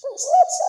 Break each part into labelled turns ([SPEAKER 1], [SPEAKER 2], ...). [SPEAKER 1] Ha ha ha!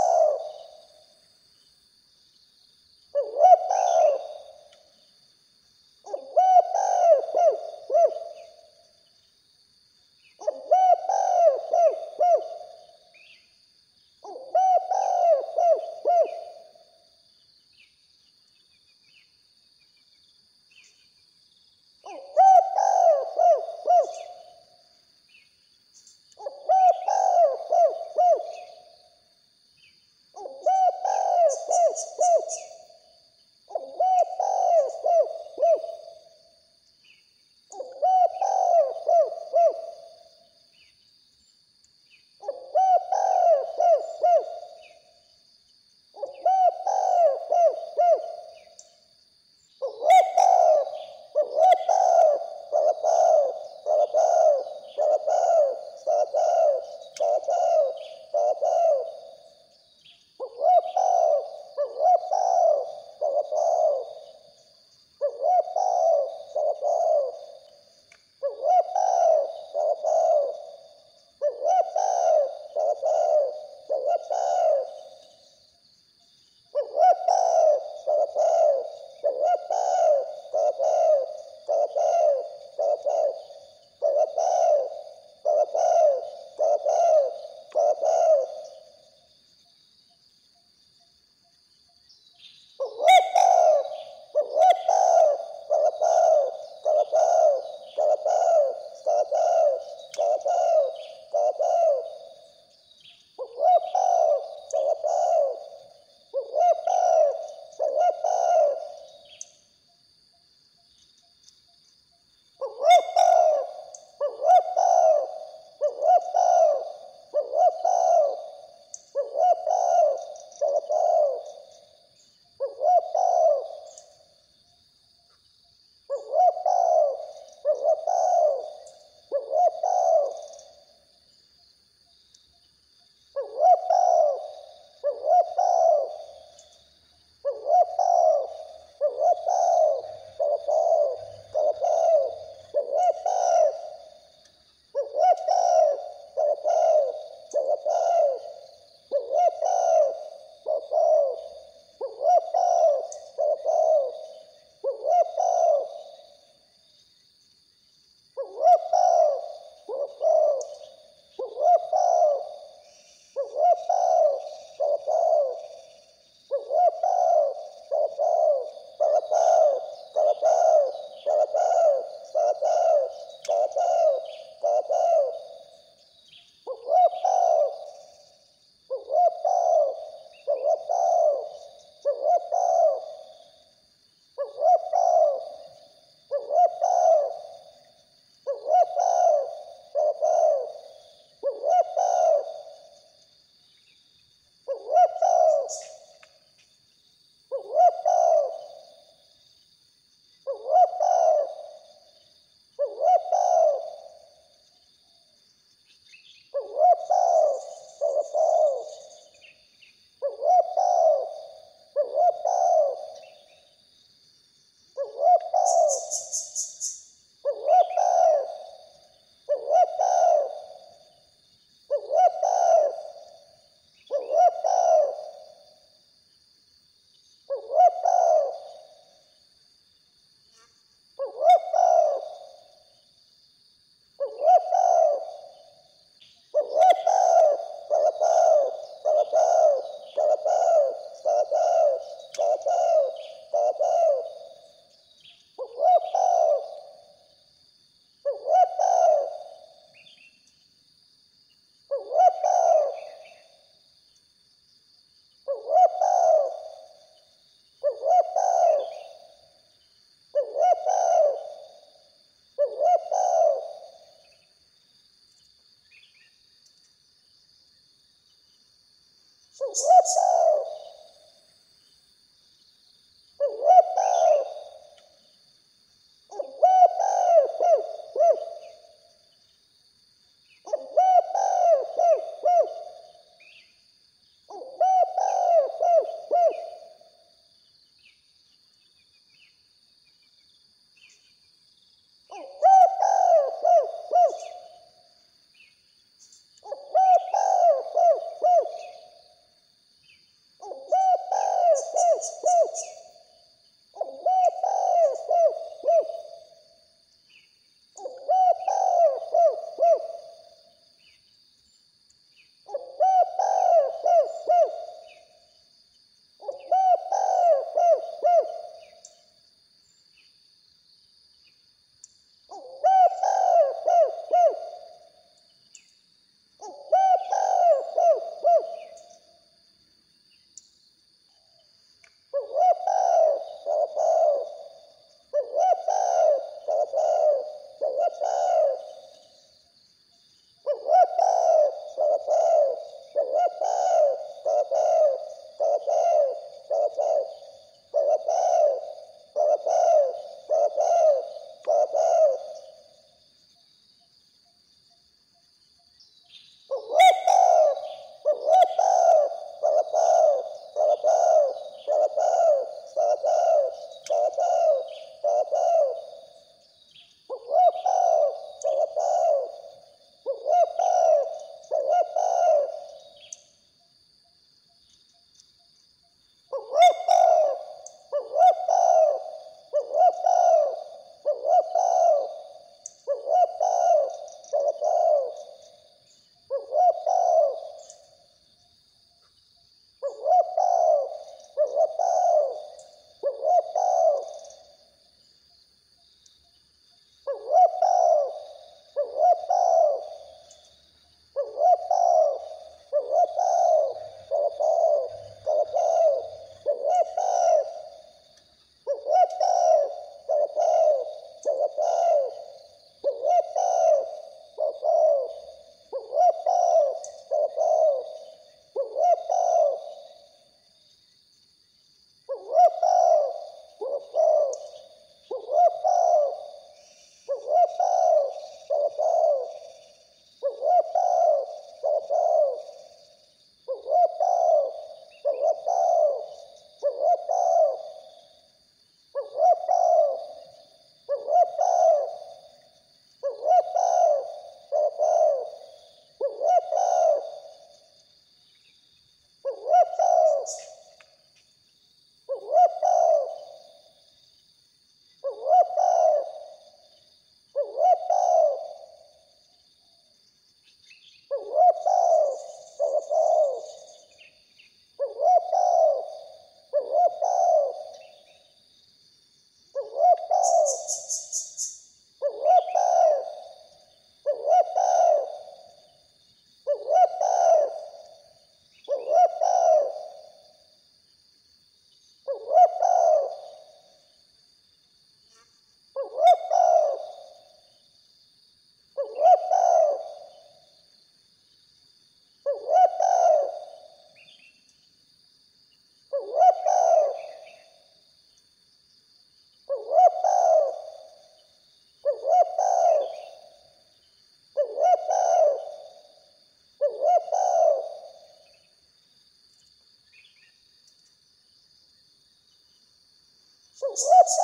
[SPEAKER 1] Ha ha ha!